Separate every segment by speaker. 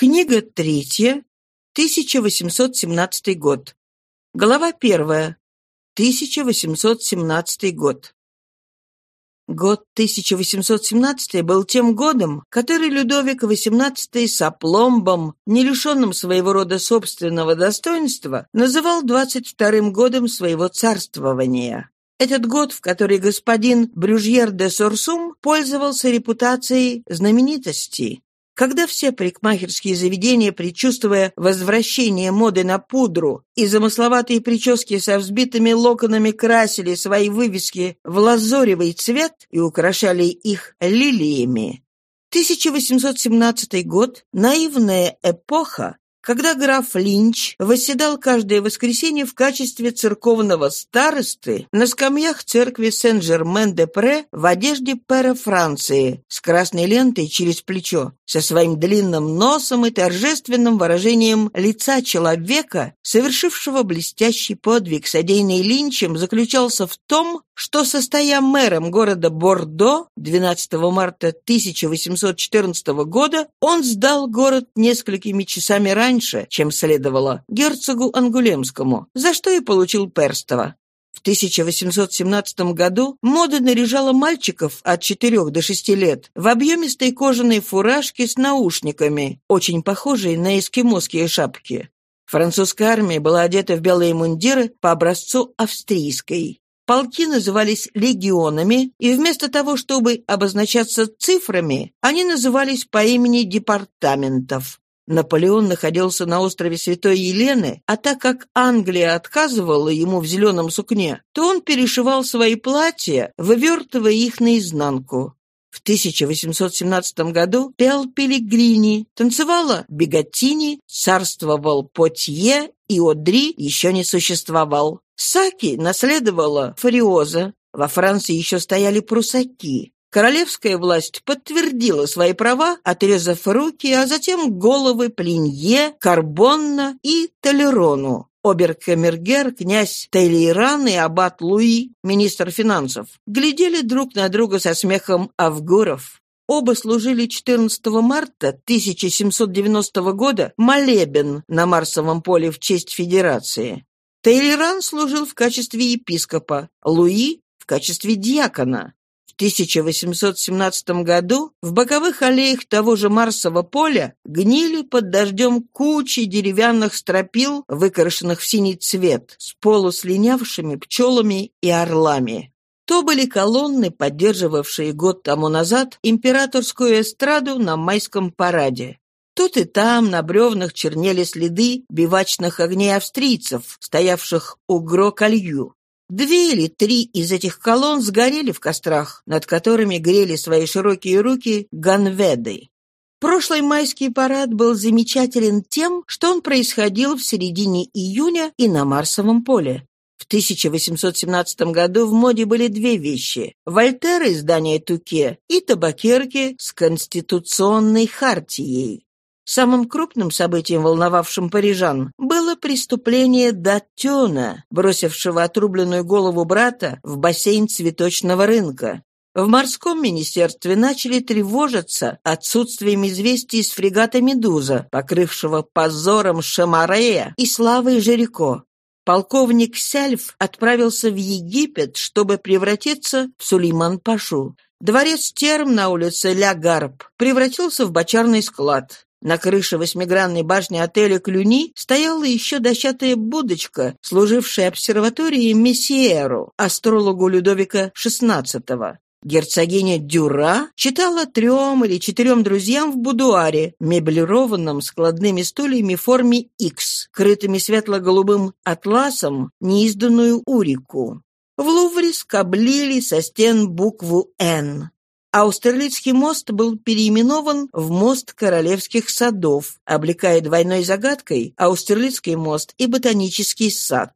Speaker 1: Книга третья, 1817 год. Глава первая, 1817 год. Год 1817 был тем годом, который Людовик XVIII с опломбом, не лишенным своего рода собственного достоинства, называл 22-м годом своего царствования. Этот год, в который господин Брюжьер де Сорсум пользовался репутацией знаменитости. Когда все парикмахерские заведения, предчувствуя возвращение моды на пудру и замысловатые прически со взбитыми локонами красили свои вывески в лазоревый цвет и украшали их лилиями, 1817 год – наивная эпоха, когда граф Линч восседал каждое воскресенье в качестве церковного старосты на скамьях церкви Сен-Жермен-де-Пре в одежде пера Франции с красной лентой через плечо, со своим длинным носом и торжественным выражением лица человека, совершившего блестящий подвиг, содеянный Линчем, заключался в том, что, состоя мэром города Бордо 12 марта 1814 года, он сдал город несколькими часами раньше, чем следовало, герцогу Ангулемскому, за что и получил перстово. В 1817 году мода наряжала мальчиков от 4 до 6 лет в объемистой кожаной фуражке с наушниками, очень похожей на эскимосские шапки. Французская армия была одета в белые мундиры по образцу австрийской. Полки назывались легионами, и вместо того, чтобы обозначаться цифрами, они назывались по имени департаментов. Наполеон находился на острове Святой Елены, а так как Англия отказывала ему в зеленом сукне, то он перешивал свои платья, вывертывая их наизнанку. В 1817 году пел Пелигрини, танцевала Бегатини, царствовал Потье и Одри еще не существовал. Саки наследовала Фариоза. Во Франции еще стояли прусаки. Королевская власть подтвердила свои права, отрезав руки, а затем головы Плинье, Карбонна и Толерону. Оберкамергер, князь Тейлейран и аббат Луи, министр финансов, глядели друг на друга со смехом Авгуров. Оба служили 14 марта 1790 года молебен на Марсовом поле в честь Федерации. Тейлеран служил в качестве епископа, Луи – в качестве диакона. В 1817 году в боковых аллеях того же Марсового поля гнили под дождем кучи деревянных стропил, выкрашенных в синий цвет, с полуслинявшими пчелами и орлами. То были колонны, поддерживавшие год тому назад императорскую эстраду на майском параде. Тут и там на бревнах чернели следы бивачных огней австрийцев, стоявших у Гро-Калью. Две или три из этих колонн сгорели в кострах, над которыми грели свои широкие руки ганведы. Прошлый майский парад был замечателен тем, что он происходил в середине июня и на Марсовом поле. В 1817 году в моде были две вещи – Вольтер издания Туке и табакерки с конституционной хартией. Самым крупным событием, волновавшим парижан, было преступление Датена, бросившего отрубленную голову брата в бассейн цветочного рынка. В морском министерстве начали тревожиться отсутствием известий с фрегата «Медуза», покрывшего позором Шамарея и славой Жирико. Полковник Сяльф отправился в Египет, чтобы превратиться в Сулейман-Пашу. Дворец Терм на улице Ля Гарб превратился в бочарный склад. На крыше восьмигранной башни отеля «Клюни» стояла еще дощатая будочка, служившая обсерваторией Мессиеру, астрологу Людовика XVI. Герцогиня Дюра читала трем или четырем друзьям в будуаре, меблированном складными стульями в форме X, крытыми светло-голубым атласом, неизданную урику. В Лувре скоблили со стен букву «Н». Аустерлицкий мост был переименован в мост Королевских садов, облекая двойной загадкой Аустерлицкий мост и Ботанический сад.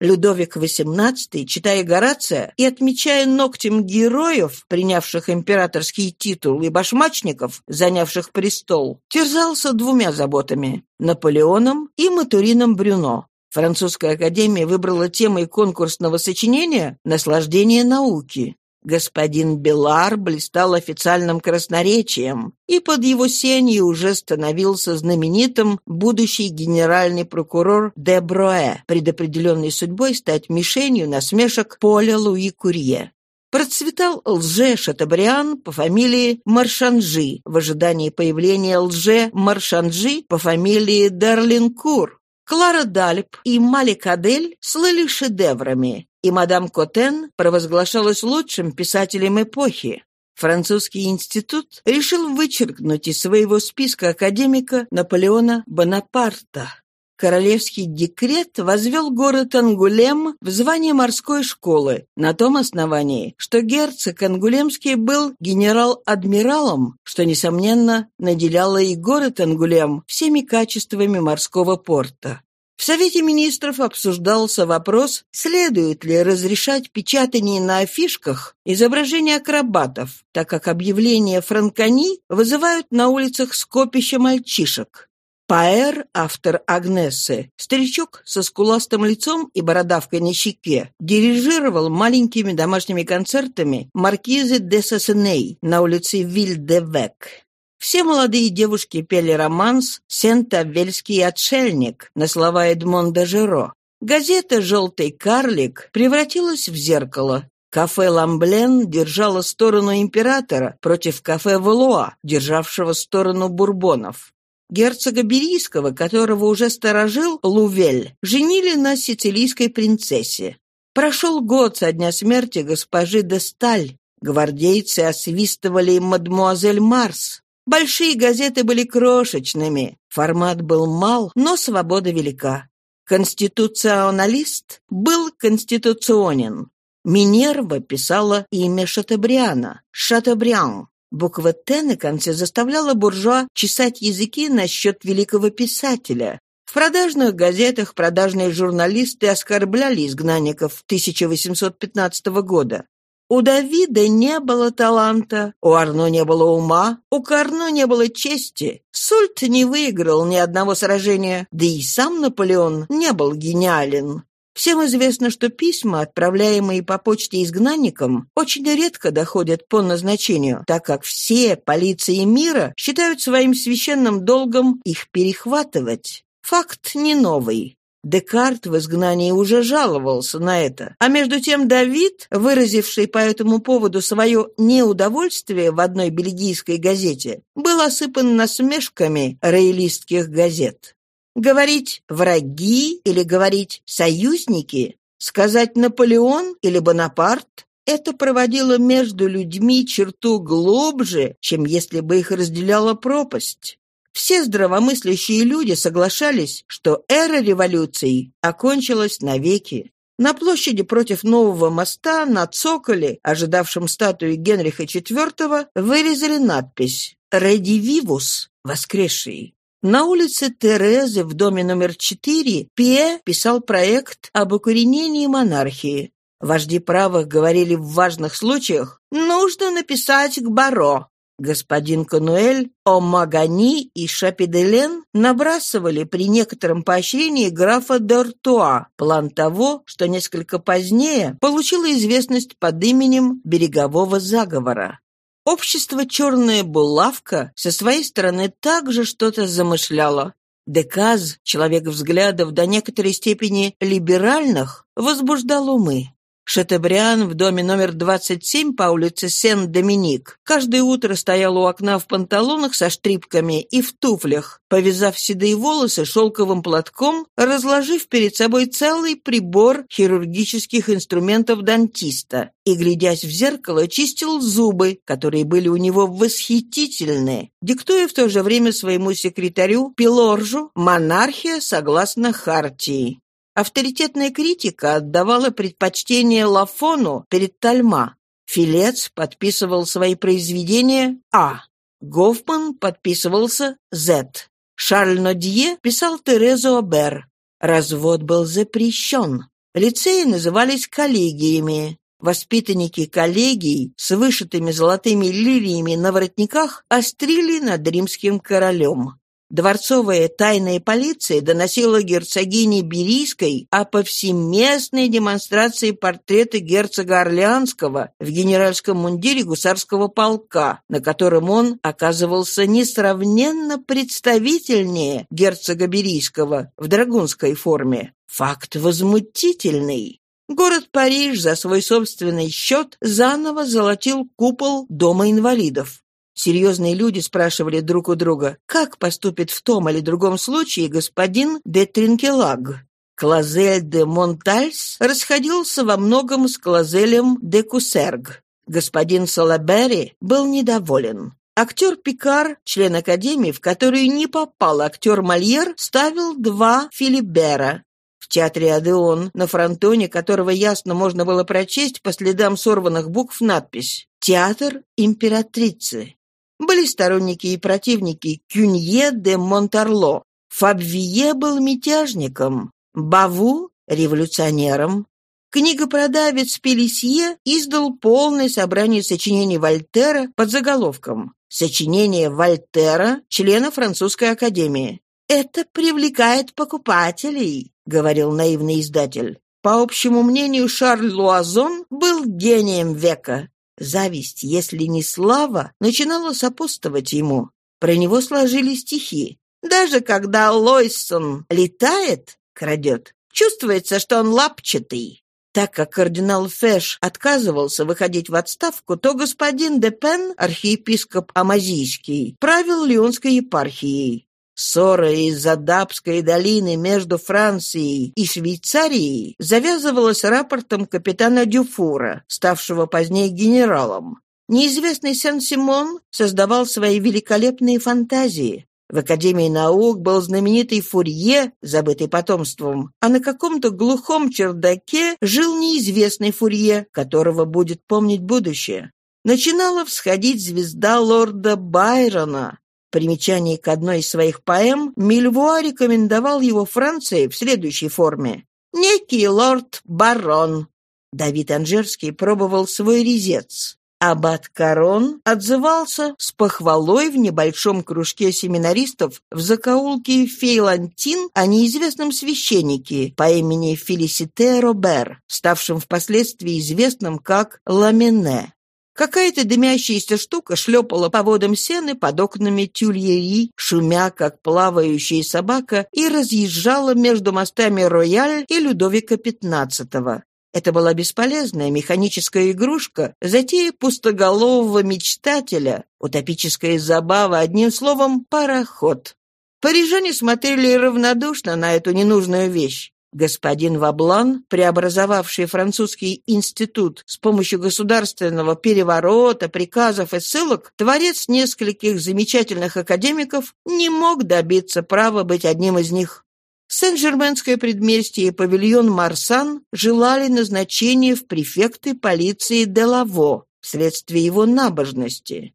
Speaker 1: Людовик XVIII, читая Горация и отмечая ногтем героев, принявших императорский титул, и башмачников, занявших престол, терзался двумя заботами – Наполеоном и Матурином Брюно. Французская академия выбрала темой конкурсного сочинения «Наслаждение науки». Господин Белар блистал официальным красноречием, и под его сенью уже становился знаменитым будущий генеральный прокурор де Броэ, предопределенный судьбой стать мишенью насмешек Поля Луи Курье. Процветал лже-шатабриан по фамилии Маршанжи в ожидании появления лже-маршанжи по фамилии Дарлинкур. Клара Дальп и Малик Адель слыли шедеврами, и мадам Котен провозглашалась лучшим писателем эпохи. Французский институт решил вычеркнуть из своего списка академика Наполеона Бонапарта. Королевский декрет возвел город Ангулем в звание морской школы на том основании, что герцог Ангулемский был генерал-адмиралом, что, несомненно, наделяло и город Ангулем всеми качествами морского порта. В Совете министров обсуждался вопрос, следует ли разрешать печатание на афишках изображения акробатов, так как объявления франкони вызывают на улицах скопища мальчишек. Паэр, автор Агнессы, старичок со скуластым лицом и бородавкой на щеке, дирижировал маленькими домашними концертами маркизы де Сассеней на улице Виль-де-Век. Все молодые девушки пели романс «Сент-Авельский отшельник» на слова Эдмонда Жиро. Газета «Желтый карлик» превратилась в зеркало. Кафе «Ламблен» держало сторону императора против кафе «Валуа», державшего сторону бурбонов. Герцога Берийского, которого уже сторожил Лувель, женили на сицилийской принцессе. Прошел год со дня смерти госпожи де Сталь. Гвардейцы освистывали мадмуазель Марс. Большие газеты были крошечными, формат был мал, но свобода велика. Конституционалист был конституционен. Минерва писала имя Шатабриана – Шатабриан. Буква «Т» на конце заставляла буржуа чесать языки насчет великого писателя. В продажных газетах продажные журналисты оскорбляли изгнанников 1815 года. У Давида не было таланта, у Арно не было ума, у Карно не было чести. Сульт не выиграл ни одного сражения, да и сам Наполеон не был гениален. Всем известно, что письма, отправляемые по почте изгнанникам, очень редко доходят по назначению, так как все полиции мира считают своим священным долгом их перехватывать. Факт не новый. Декарт в изгнании уже жаловался на это. А между тем Давид, выразивший по этому поводу свое неудовольствие в одной бельгийской газете, был осыпан насмешками роялистских газет. Говорить «враги» или говорить «союзники», сказать «Наполеон» или «Бонапарт» это проводило между людьми черту глубже, чем если бы их разделяла пропасть. Все здравомыслящие люди соглашались, что эра революции окончилась навеки. На площади против нового моста на цоколе, ожидавшем статуи Генриха IV, вырезали надпись «Редививус» — «Воскресший». На улице Терезы в доме номер 4 Пье писал проект об укоренении монархии. Вожди правых говорили в важных случаях «нужно написать к Баро». Господин Кануэль, Омагани и Шапиделен набрасывали при некотором поощрении графа Д'Артуа план того, что несколько позднее получило известность под именем «Берегового заговора». Общество «Черная булавка» со своей стороны также что-то замышляло. Деказ, человек взглядов до некоторой степени либеральных, возбуждал умы. Шатебриан в доме номер 27 по улице Сен-Доминик каждое утро стоял у окна в панталонах со штрипками и в туфлях, повязав седые волосы шелковым платком, разложив перед собой целый прибор хирургических инструментов дантиста и, глядясь в зеркало, чистил зубы, которые были у него восхитительные, диктуя в то же время своему секретарю Пилоржу «Монархия согласно Хартии». Авторитетная критика отдавала предпочтение Лафону перед Тальма. Филец подписывал свои произведения А. Гофман подписывался З. Шарль Нодье писал Терезу Обер. Развод был запрещен. Лицеи назывались коллегиями. Воспитанники коллегий с вышитыми золотыми лилиями на воротниках острили над римским королем. Дворцовая тайная полиция доносила герцогине Берийской о повсеместной демонстрации портрета герцога Орлеанского в генеральском мундире гусарского полка, на котором он оказывался несравненно представительнее герцога Берийского в драгунской форме. Факт возмутительный. Город Париж за свой собственный счет заново золотил купол Дома инвалидов. Серьезные люди спрашивали друг у друга, как поступит в том или другом случае господин де Тринкелаг. Клазель де Монтальс расходился во многом с Клазелем де Кусерг. Господин Салабери был недоволен. Актер Пикар, член Академии, в которую не попал актер Мольер, ставил два Филибера. В театре «Адеон», на фронтоне которого ясно можно было прочесть по следам сорванных букв надпись «Театр императрицы». Были сторонники и противники Кюнье де Монтарло. Фабвие был мятежником, Баву — революционером. Книгопродавец Пелисье издал полное собрание сочинений Вольтера под заголовком «Сочинение Вольтера, члена французской академии». «Это привлекает покупателей», — говорил наивный издатель. По общему мнению, Шарль Луазон был гением века. Зависть, если не слава, начинала сопутствовать ему. Про него сложили стихи. Даже когда Лойсон летает, крадет, чувствуется, что он лапчатый. Так как кардинал Фэш отказывался выходить в отставку, то господин де Пен, архиепископ Амазийский, правил Лионской епархией. Ссора из-за Дабской долины между Францией и Швейцарией завязывалась рапортом капитана Дюфура, ставшего позднее генералом. Неизвестный Сен-Симон создавал свои великолепные фантазии. В Академии наук был знаменитый Фурье, забытый потомством, а на каком-то глухом чердаке жил неизвестный Фурье, которого будет помнить будущее. Начинала всходить звезда лорда Байрона, примечании к одной из своих поэм Мильвуа рекомендовал его Франции в следующей форме. «Некий лорд-барон». Давид Анжерский пробовал свой резец. Аббат Карон отзывался с похвалой в небольшом кружке семинаристов в закоулке Фейлантин о неизвестном священнике по имени Фелисите Робер, ставшем впоследствии известным как Ламене. Какая-то дымящаяся штука шлепала по водам сены под окнами тюльери, шумя, как плавающая собака, и разъезжала между мостами Рояль и Людовика XV. Это была бесполезная механическая игрушка, затея пустоголового мечтателя, утопическая забава, одним словом, пароход. Парижане смотрели равнодушно на эту ненужную вещь. Господин Ваблан, преобразовавший французский институт с помощью государственного переворота, приказов и ссылок, творец нескольких замечательных академиков, не мог добиться права быть одним из них. Сен-Жерменское предместье и павильон Марсан желали назначения в префекты полиции Делаво вследствие его набожности.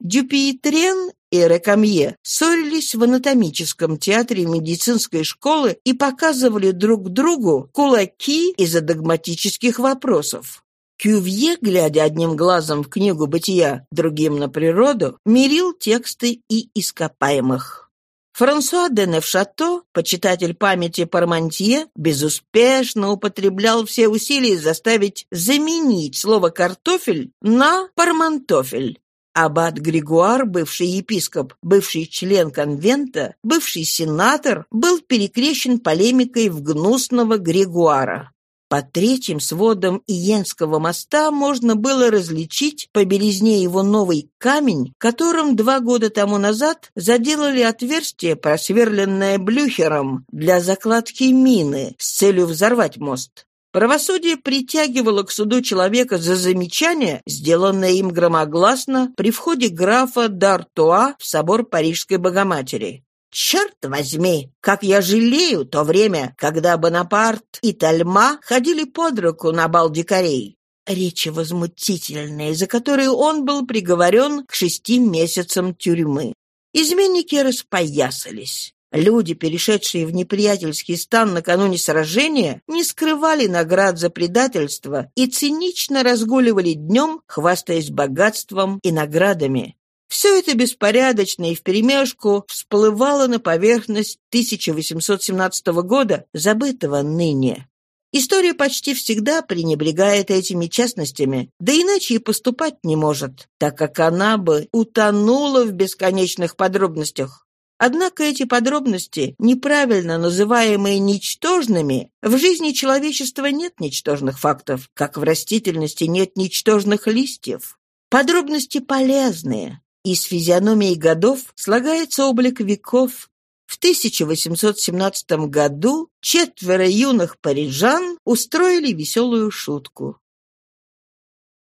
Speaker 1: Дюпиетрен и Рекамье ссорились в анатомическом театре медицинской школы и показывали друг другу кулаки из-за догматических вопросов. Кювье, глядя одним глазом в книгу бытия, другим на природу, мирил тексты и ископаемых. Франсуа де Невшато, почитатель памяти Пармантье, безуспешно употреблял все усилия заставить заменить слово «картофель» на «пармантофель». Аббат Григуар, бывший епископ, бывший член конвента, бывший сенатор, был перекрещен полемикой в гнусного Григуара. Под третьим сводом Иенского моста можно было различить по белизне его новый камень, которым два года тому назад заделали отверстие, просверленное блюхером для закладки мины с целью взорвать мост. Правосудие притягивало к суду человека за замечание, сделанное им громогласно при входе графа Д'Артуа в собор Парижской Богоматери. Черт возьми, как я жалею то время, когда Бонапарт и Тальма ходили под руку на бал дикарей. Речи возмутительные, за которые он был приговорен к шести месяцам тюрьмы. Изменники распоясались. Люди, перешедшие в неприятельский стан накануне сражения, не скрывали наград за предательство и цинично разгуливали днем, хвастаясь богатством и наградами. Все это беспорядочно и вперемешку всплывало на поверхность 1817 года, забытого ныне. История почти всегда пренебрегает этими частностями, да иначе и поступать не может, так как она бы утонула в бесконечных подробностях. Однако эти подробности, неправильно называемые ничтожными, в жизни человечества нет ничтожных фактов, как в растительности нет ничтожных листьев. Подробности полезные. Из физиономии годов слагается облик веков, в 1817 году четверо юных парижан устроили веселую шутку.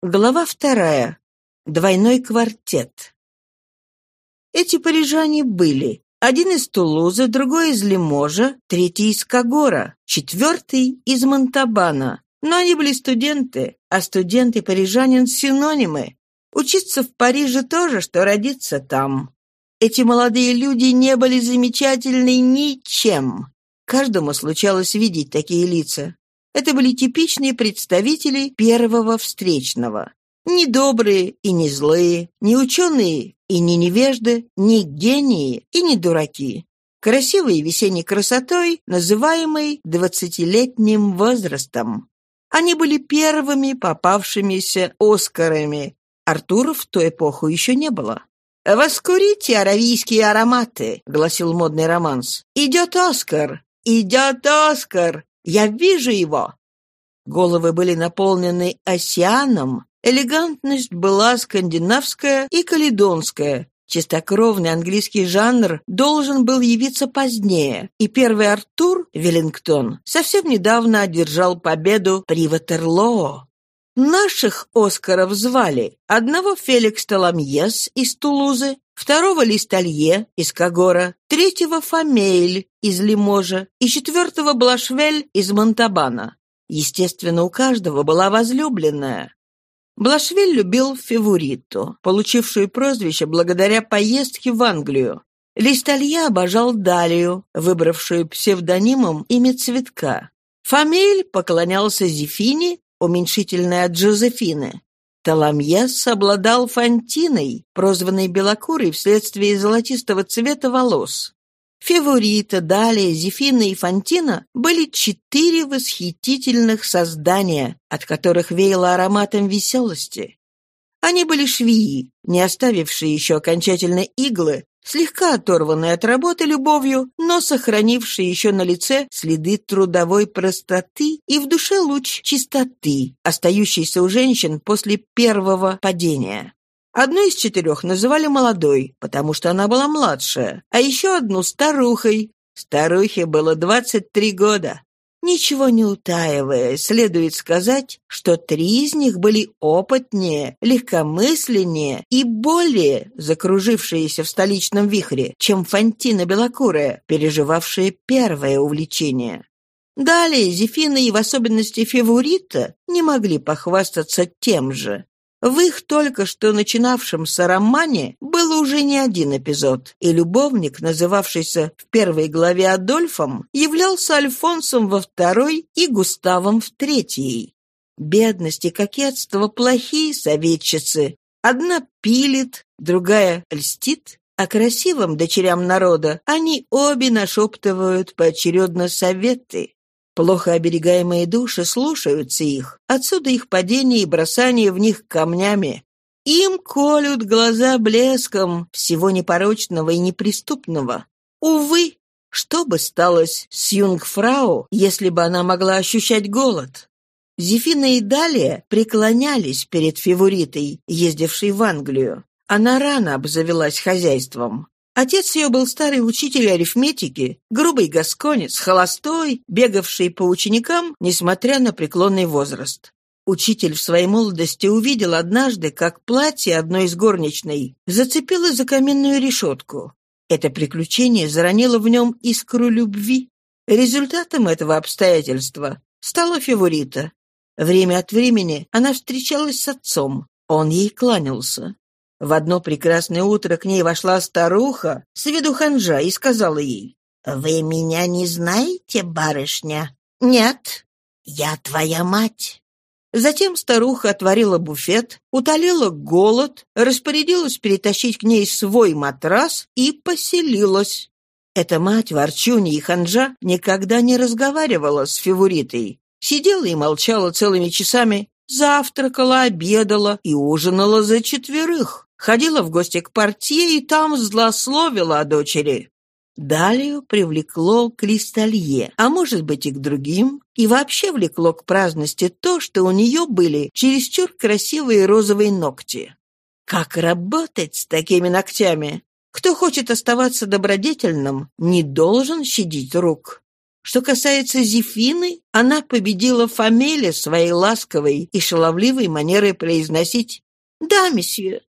Speaker 1: Глава вторая. Двойной квартет. Эти парижане были один из Тулуза, другой из Лиможа, третий из Кагора, четвертый из Монтабана. Но они были студенты, а студент и парижанин – синонимы. Учиться в Париже тоже, что родиться там. Эти молодые люди не были замечательны ничем. Каждому случалось видеть такие лица. Это были типичные представители первого встречного. Не добрые и не злые, не ученые и не невежды, не гении и не дураки. Красивой весенней красотой, называемой двадцатилетним возрастом. Они были первыми попавшимися Оскарами. Артура в ту эпоху еще не было. «Воскурите аравийские ароматы», — гласил модный романс. «Идет Оскар! Идет Оскар! Я вижу его!» Головы были наполнены осианом, элегантность была скандинавская и каледонская. Чистокровный английский жанр должен был явиться позднее, и первый Артур, Веллингтон, совсем недавно одержал победу при Ватерлоо. Наших Оскаров звали одного Феликс Таламьес из Тулузы, второго Листалье из Кагора, третьего Фамейль из Лиможа и четвертого Блашвель из Монтабана. Естественно, у каждого была возлюбленная. Блашвель любил Февориту, получившую прозвище благодаря поездке в Англию. Листалье обожал Далию, выбравшую псевдонимом имя цветка. Фамиль поклонялся Зефине уменьшительное от Джозефины. Таламьес обладал фантиной, прозванной белокурой вследствие золотистого цвета волос. Феворита, Далия, Зефина и Фантина были четыре восхитительных создания, от которых веяло ароматом веселости. Они были швеи, не оставившие еще окончательно иглы, слегка оторванные от работы любовью, но сохранившие еще на лице следы трудовой простоты и в душе луч чистоты, остающийся у женщин после первого падения. Одну из четырех называли молодой, потому что она была младшая, а еще одну старухой. Старухе было 23 года. Ничего не утаивая, следует сказать, что три из них были опытнее, легкомысленнее и более закружившиеся в столичном вихре, чем Фантина Белокурая, переживавшая первое увлечение. Далее Зефина и в особенности Феворита не могли похвастаться тем же. В их только что начинавшемся романе был уже не один эпизод, и любовник, называвшийся в первой главе Адольфом, являлся Альфонсом во второй и Густавом в третьей. Бедность и кокетство – плохие советчицы. Одна пилит, другая льстит, а красивым дочерям народа они обе нашептывают поочередно советы. Плохо оберегаемые души слушаются их, отсюда их падение и бросание в них камнями. Им колют глаза блеском всего непорочного и неприступного. Увы, что бы сталось с юнгфрау, если бы она могла ощущать голод? Зефина и Далия преклонялись перед фаворитой, ездившей в Англию. Она рано обзавелась хозяйством. Отец ее был старый учитель арифметики, грубый гасконец, холостой, бегавший по ученикам, несмотря на преклонный возраст. Учитель в своей молодости увидел однажды, как платье одной из горничной зацепилось за каменную решетку. Это приключение заронило в нем искру любви. Результатом этого обстоятельства стала фаворита. Время от времени она встречалась с отцом. Он ей кланялся. В одно прекрасное утро к ней вошла старуха с виду ханжа и сказала ей, «Вы меня не знаете, барышня?» «Нет, я твоя мать». Затем старуха отворила буфет, утолила голод, распорядилась перетащить к ней свой матрас и поселилась. Эта мать, Ворчуни и Ханжа, никогда не разговаривала с фаворитой. Сидела и молчала целыми часами, завтракала, обедала и ужинала за четверых. Ходила в гости к портье и там злословила о дочери. Далее привлекло к Листалье, а может быть и к другим, и вообще влекло к праздности то, что у нее были чересчур красивые розовые ногти. Как работать с такими ногтями? Кто хочет оставаться добродетельным, не должен щадить рук. Что касается Зефины, она победила Фамеле своей ласковой и шаловливой манерой произносить «Да, месье».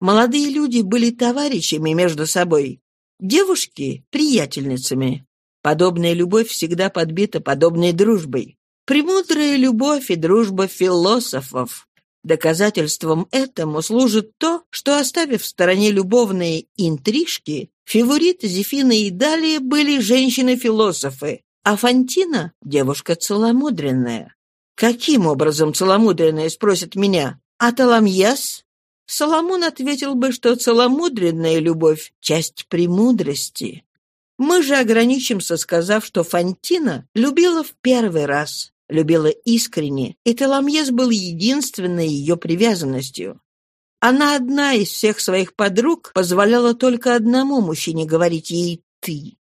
Speaker 1: Молодые люди были товарищами между собой, Девушки — приятельницами. Подобная любовь всегда подбита подобной дружбой. Премудрая любовь и дружба философов. Доказательством этому служит то, что, оставив в стороне любовные интрижки, фавориты Зефины и далее были женщины-философы, а Фантина — девушка целомудренная. Каким образом целомудренная, спросит меня? А Таламьяс? Соломон ответил бы, что целомудренная любовь — часть премудрости. Мы же ограничимся, сказав, что Фантина любила в первый раз, любила искренне, и Теламьес был единственной ее привязанностью. Она одна из всех своих подруг позволяла только одному мужчине говорить ей «ты».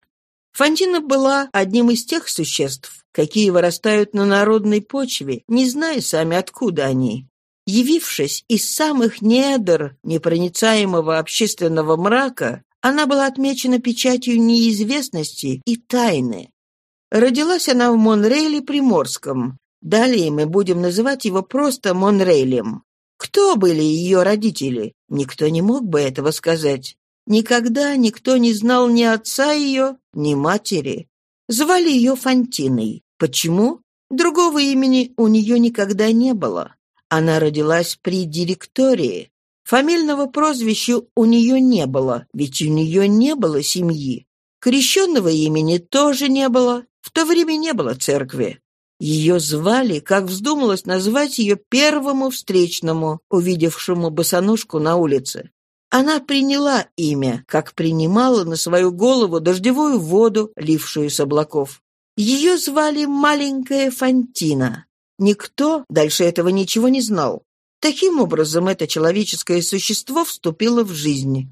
Speaker 1: Фантина была одним из тех существ, какие вырастают на народной почве, не зная сами, откуда они. Явившись из самых недр непроницаемого общественного мрака, она была отмечена печатью неизвестности и тайны. Родилась она в Монрейле Приморском. Далее мы будем называть его просто Монрейлем. Кто были ее родители? Никто не мог бы этого сказать. Никогда никто не знал ни отца ее, ни матери. Звали ее Фантиной. Почему? Другого имени у нее никогда не было. Она родилась при директории. Фамильного прозвища у нее не было, ведь у нее не было семьи. Крещенного имени тоже не было, в то время не было церкви. Ее звали, как вздумалось назвать ее первому встречному, увидевшему босоножку на улице. Она приняла имя, как принимала на свою голову дождевую воду, лившую с облаков. Ее звали маленькая Фантина. Никто дальше этого ничего не знал. Таким образом, это человеческое существо вступило в жизнь.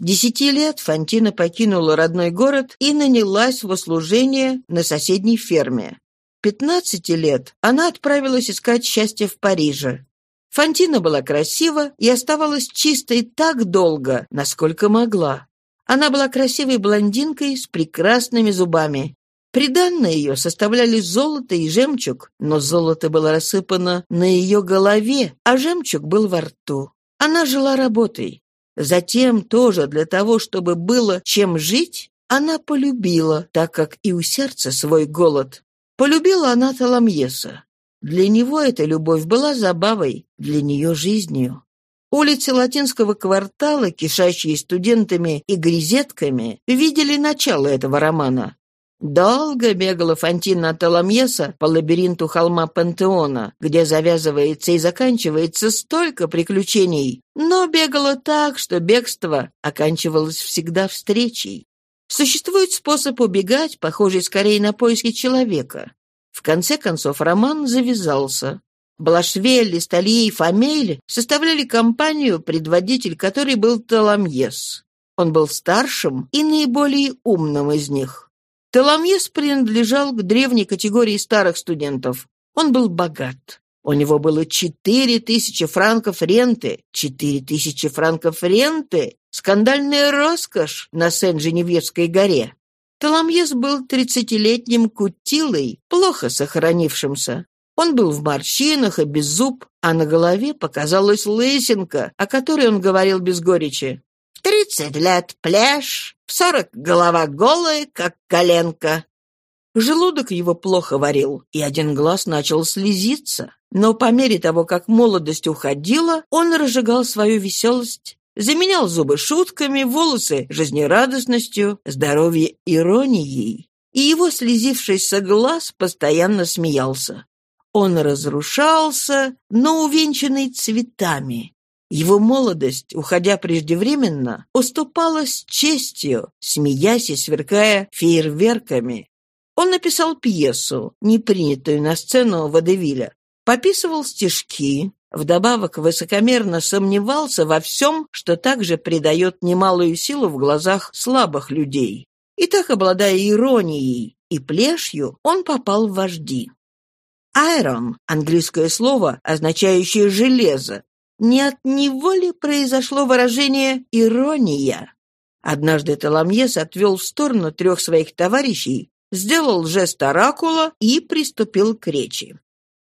Speaker 1: Десяти лет Фантина покинула родной город и нанялась в услужение на соседней ферме. Пятнадцати лет она отправилась искать счастье в Париже. Фантина была красива и оставалась чистой так долго, насколько могла. Она была красивой блондинкой с прекрасными зубами. Приданное ее составляли золото и жемчуг, но золото было рассыпано на ее голове, а жемчуг был во рту. Она жила работой. Затем тоже для того, чтобы было чем жить, она полюбила, так как и у сердца свой голод. Полюбила она Таламьеса. Для него эта любовь была забавой, для нее жизнью. Улицы латинского квартала, кишащие студентами и грезетками, видели начало этого романа. Долго бегала Фантина от Таламьеса по лабиринту холма Пантеона, где завязывается и заканчивается столько приключений, но бегала так, что бегство оканчивалось всегда встречей. Существует способ убегать, похожий скорее на поиски человека. В конце концов роман завязался. Блашвель, Листалье и Фамель составляли компанию, предводитель которой был Таламьес. Он был старшим и наиболее умным из них. Теламьес принадлежал к древней категории старых студентов. Он был богат. У него было четыре тысячи франков ренты. Четыре тысячи франков ренты — скандальная роскошь на Сен-Женевьевской горе. Таламьес был тридцатилетним кутилой, плохо сохранившимся. Он был в морщинах и без зуб, а на голове показалась лысинка, о которой он говорил без горечи. «В тридцать лет пляж, в сорок голова голая, как коленка. Желудок его плохо варил, и один глаз начал слезиться. Но по мере того, как молодость уходила, он разжигал свою веселость, заменял зубы шутками, волосы жизнерадостностью, здоровье иронией. И его слезившийся глаз постоянно смеялся. Он разрушался, но увенчанный цветами. Его молодость, уходя преждевременно, уступала с честью, смеясь и сверкая фейерверками. Он написал пьесу, не принятую на сцену Водевиля, пописывал стишки, вдобавок высокомерно сомневался во всем, что также придает немалую силу в глазах слабых людей. И так, обладая иронией и плешью, он попал в вожди. «Айрон» — английское слово, означающее «железо». Не от него ли произошло выражение «ирония»? Однажды Таламьес отвел в сторону трех своих товарищей, сделал жест оракула и приступил к речи.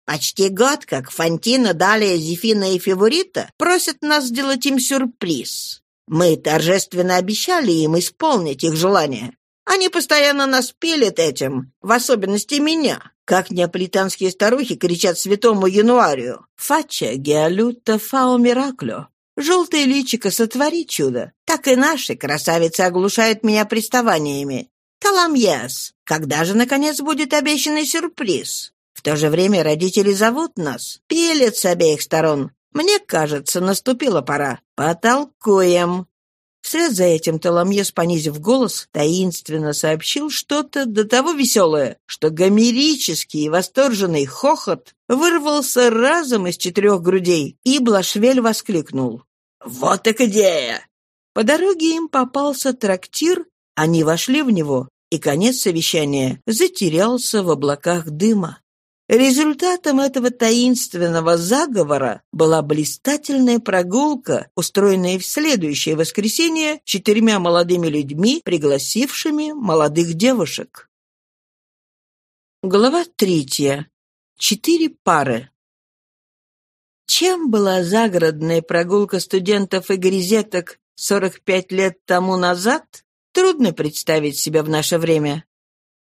Speaker 1: Почти год, как Фантина, Далия, Зефина и Фаворита просят нас сделать им сюрприз. Мы торжественно обещали им исполнить их желание. Они постоянно нас пилят этим, в особенности меня. Как неаполитанские старухи кричат святому януарию. «Фача геолюта фао мираклю». Желтое личико сотвори чудо. Так и наши красавицы оглушают меня приставаниями. Таламьес, когда же, наконец, будет обещанный сюрприз? В то же время родители зовут нас, пилят с обеих сторон. Мне кажется, наступила пора. Потолкуем. Вслед за этим Таламьес, понизив голос, таинственно сообщил что-то до того веселое, что гомерический и восторженный хохот вырвался разом из четырех грудей, и Блашвель воскликнул. «Вот так идея!» По дороге им попался трактир, они вошли в него, и конец совещания затерялся в облаках дыма. Результатом этого таинственного заговора была блистательная прогулка, устроенная в следующее воскресенье четырьмя молодыми людьми, пригласившими молодых девушек. Глава третья. Четыре пары. Чем была загородная прогулка студентов и грезеток 45 лет тому назад, трудно представить себе в наше время.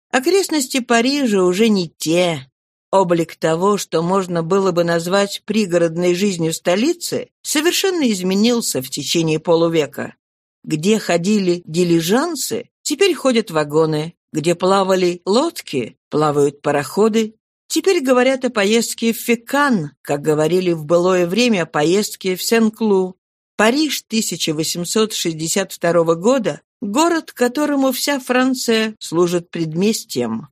Speaker 1: Окрестности Парижа уже не те, Облик того, что можно было бы назвать пригородной жизнью столицы, совершенно изменился в течение полувека. Где ходили дилижансы, теперь ходят вагоны. Где плавали лодки, плавают пароходы. Теперь говорят о поездке в Фекан, как говорили в былое время о поездке в Сен-Клу. Париж 1862 года – город, которому вся Франция служит предместьем.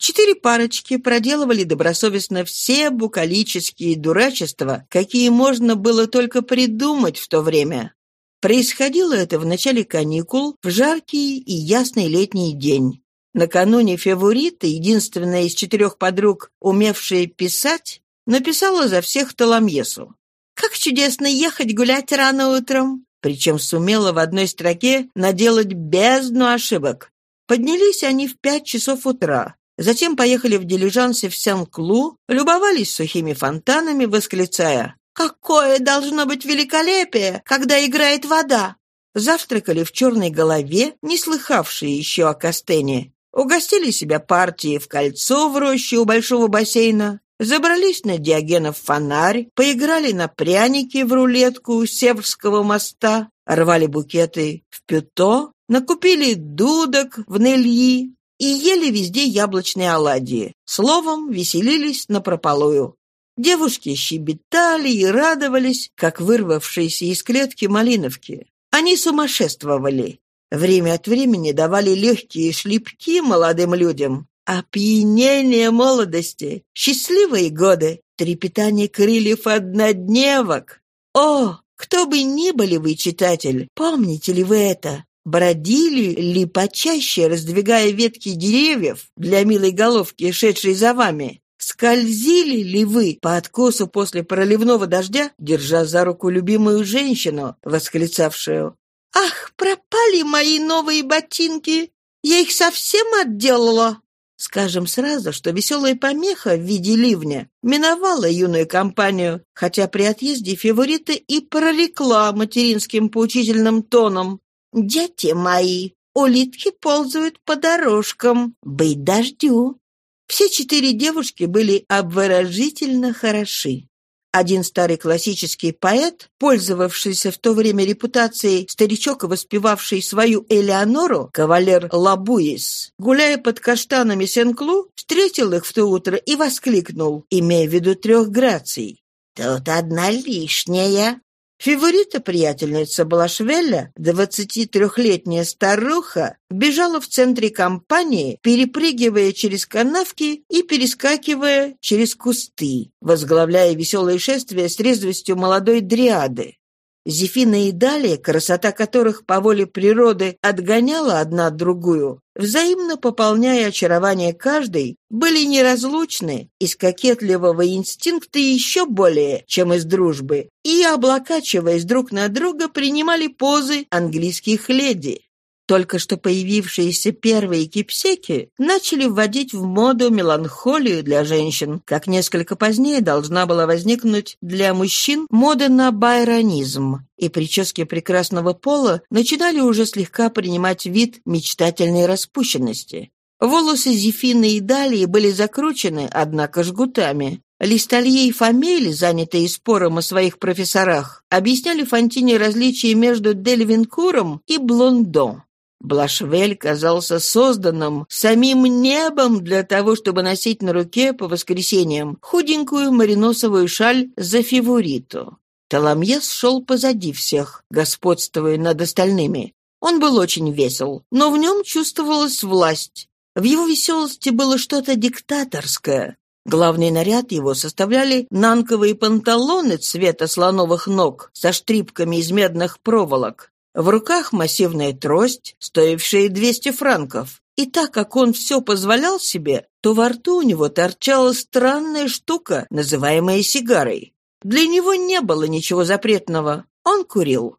Speaker 1: Четыре парочки проделывали добросовестно все букалические дурачества, какие можно было только придумать в то время. Происходило это в начале каникул, в жаркий и ясный летний день. Накануне фаворита, единственная из четырех подруг, умевшая писать, написала за всех Таламьесу. «Как чудесно ехать гулять рано утром!» Причем сумела в одной строке наделать бездну ошибок. Поднялись они в пять часов утра. Затем поехали в дилижансе в Сен-Клу, любовались сухими фонтанами, восклицая «Какое должно быть великолепие, когда играет вода!» Завтракали в черной голове, не слыхавшие еще о Кастене. Угостили себя партией в кольцо в роще у большого бассейна. Забрались на Диогенов фонарь, поиграли на пряники в рулетку у Северского моста, рвали букеты в пюто, накупили дудок в Нельи, и ели везде яблочные оладьи. Словом, веселились напропалую. Девушки щебетали и радовались, как вырвавшиеся из клетки малиновки. Они сумасшествовали. Время от времени давали легкие шлепки молодым людям. Опьянение молодости, счастливые годы, трепетание крыльев однодневок. О, кто бы ни были вы, читатель, помните ли вы это? Бродили ли почаще, раздвигая ветки деревьев для милой головки, шедшей за вами? Скользили ли вы по откосу после проливного дождя, держа за руку любимую женщину, восклицавшую «Ах, пропали мои новые ботинки! Я их совсем отделала!» Скажем сразу, что веселая помеха в виде ливня миновала юную компанию, хотя при отъезде фаворита и прорекла материнским поучительным тоном. «Дети мои, улитки ползают по дорожкам, быть дождю». Все четыре девушки были обворожительно хороши. Один старый классический поэт, пользовавшийся в то время репутацией старичок, воспевавший свою Элеонору, кавалер Лабуис, гуляя под каштанами Сен-Клу, встретил их в то утро и воскликнул, имея в виду трех граций. «Тут одна лишняя». Фаворита приятельница Балашвеля, 23-летняя старуха, бежала в центре компании, перепрыгивая через канавки и перескакивая через кусты, возглавляя веселое шествие с резвостью молодой дриады. Зефина и Далия, красота которых по воле природы отгоняла одна другую, взаимно пополняя очарование каждой, были неразлучны из кокетливого инстинкта еще более, чем из дружбы, и, облокачиваясь друг на друга, принимали позы английских леди. Только что появившиеся первые кипсеки начали вводить в моду меланхолию для женщин, как несколько позднее должна была возникнуть для мужчин мода на байронизм, и прически прекрасного пола начинали уже слегка принимать вид мечтательной распущенности. Волосы Зефины и Далии были закручены, однако, жгутами. Листалье и Фамель, занятые спором о своих профессорах, объясняли Фонтине различия между Дельвинкуром и Блондо. Блашвель казался созданным самим небом для того, чтобы носить на руке по воскресеньям худенькую мариносовую шаль за фавориту. Таламьес шел позади всех, господствуя над остальными. Он был очень весел, но в нем чувствовалась власть. В его веселости было что-то диктаторское. Главный наряд его составляли нанковые панталоны цвета слоновых ног со штрипками из медных проволок, в руках массивная трость, стоившая 200 франков. И так как он все позволял себе, то во рту у него торчала странная штука, называемая сигарой. Для него не было ничего запретного. Он курил.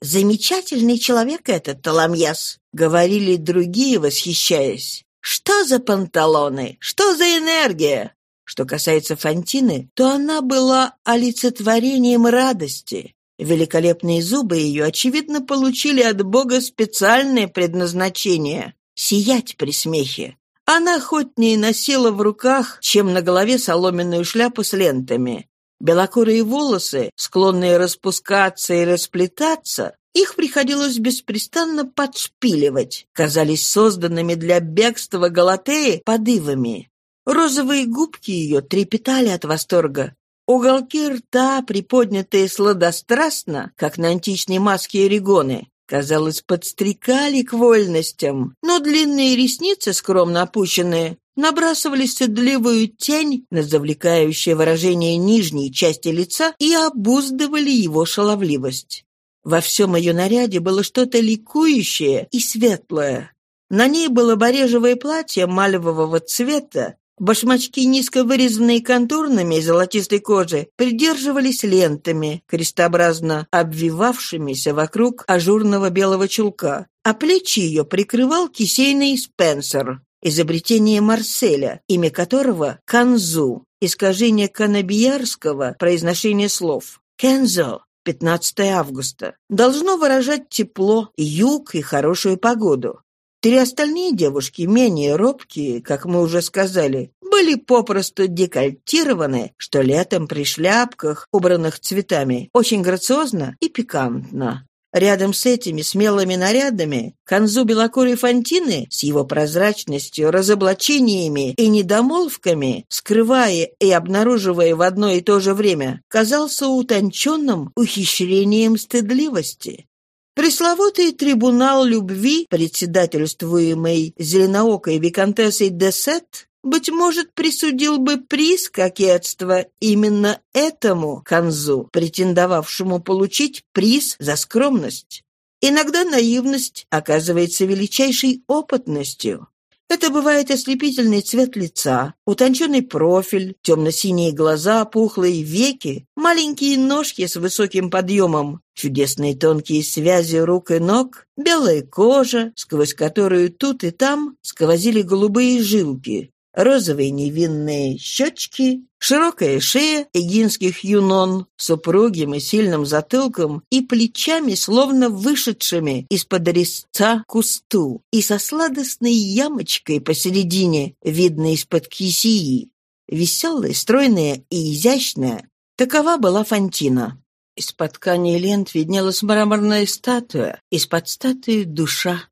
Speaker 1: «Замечательный человек этот Таламьяс», — говорили другие, восхищаясь. «Что за панталоны? Что за энергия?» Что касается Фантины, то она была олицетворением радости. Великолепные зубы ее, очевидно, получили от Бога специальное предназначение — сиять при смехе. Она охотнее носила в руках, чем на голове соломенную шляпу с лентами. Белокурые волосы, склонные распускаться и расплетаться, их приходилось беспрестанно подшпиливать, казались созданными для бегства Галатеи подывами. Розовые губки ее трепетали от восторга. Уголки рта, приподнятые сладострастно, как на античной маске Эригоны, казалось, подстрекали к вольностям, но длинные ресницы, скромно опущенные, набрасывали стыдливую тень на завлекающее выражение нижней части лица и обуздывали его шаловливость. Во всем ее наряде было что-то ликующее и светлое. На ней было барежевое платье малевого цвета, Башмачки, низко вырезанные контурными из золотистой кожи, придерживались лентами, крестообразно обвивавшимися вокруг ажурного белого чулка, а плечи ее прикрывал кисейный Спенсер, изобретение Марселя, имя которого — Канзу, искажение канабиярского произношения слов. Кензо, 15 августа, должно выражать тепло, юг и хорошую погоду. Три остальные девушки, менее робкие, как мы уже сказали, были попросту декольтированы, что летом при шляпках, убранных цветами, очень грациозно и пикантно. Рядом с этими смелыми нарядами Канзу Белокурой Фонтины с его прозрачностью, разоблачениями и недомолвками, скрывая и обнаруживая в одно и то же время, казался утонченным ухищрением стыдливости. Пресловутый трибунал любви, председательствуемый зеленоокой виконтессой Десет, быть может, присудил бы приз кокетства именно этому конзу, претендовавшему получить приз за скромность. Иногда наивность оказывается величайшей опытностью. Это бывает ослепительный цвет лица, утонченный профиль, темно-синие глаза, пухлые веки, маленькие ножки с высоким подъемом, чудесные тонкие связи рук и ног, белая кожа, сквозь которую тут и там сквозили голубые жилки, розовые невинные щечки, широкая шея эгинских юнон с упругим и сильным затылком и плечами, словно вышедшими из-под резца кусту, и со сладостной ямочкой посередине, видной из-под кисии. Веселая, стройная и изящная, Такова была Фантина. Из-под ткани лент виднелась мраморная статуя, из-под статуи — душа.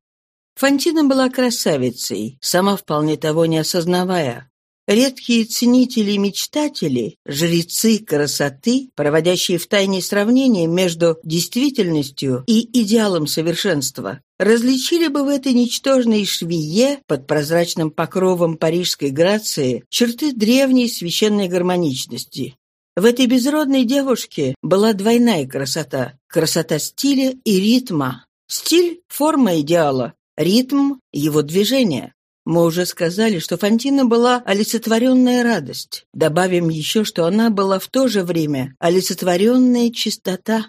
Speaker 1: Фантина была красавицей, сама вполне того не осознавая. Редкие ценители и мечтатели, жрецы красоты, проводящие в тайне сравнение между действительностью и идеалом совершенства, различили бы в этой ничтожной швее под прозрачным покровом парижской грации черты древней священной гармоничности. В этой безродной девушке была двойная красота – красота стиля и ритма. Стиль – форма идеала, ритм – его движение. Мы уже сказали, что Фантина была олицетворенная радость. Добавим еще, что она была в то же время олицетворенная чистота.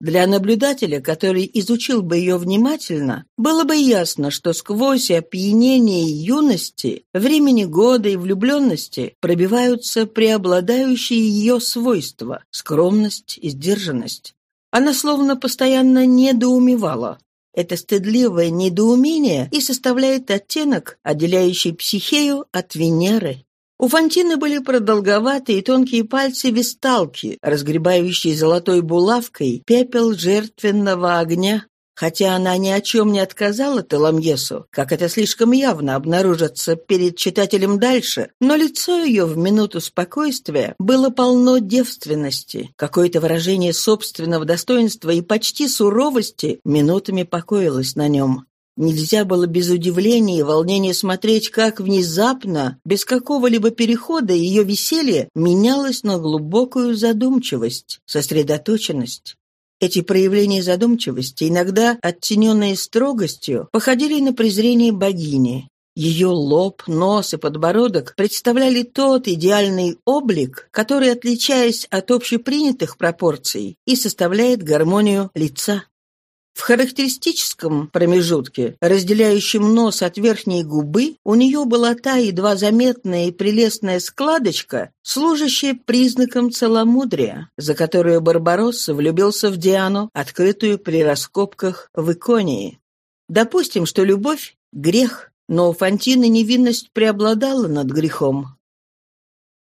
Speaker 1: Для наблюдателя, который изучил бы ее внимательно, было бы ясно, что сквозь опьянение юности, времени года и влюбленности пробиваются преобладающие ее свойства – скромность и сдержанность. Она словно постоянно недоумевала. Это стыдливое недоумение и составляет оттенок, отделяющий психею от Венеры. У Фантины были продолговатые тонкие пальцы висталки, разгребающие золотой булавкой пепел жертвенного огня. Хотя она ни о чем не отказала Теламьесу, как это слишком явно обнаружится перед читателем дальше, но лицо ее в минуту спокойствия было полно девственности, какое-то выражение собственного достоинства и почти суровости минутами покоилось на нем. Нельзя было без удивления и волнения смотреть, как внезапно, без какого-либо перехода, ее веселье менялось на глубокую задумчивость, сосредоточенность. Эти проявления задумчивости, иногда оттененные строгостью, походили на презрение богини. Ее лоб, нос и подбородок представляли тот идеальный облик, который, отличаясь от общепринятых пропорций, и составляет гармонию лица. В характеристическом промежутке, разделяющем нос от верхней губы, у нее была та едва заметная и прелестная складочка, служащая признаком целомудрия, за которую Барбаросса влюбился в Диану, открытую при раскопках в Иконии. Допустим, что любовь — грех, но у Фантины невинность преобладала над грехом.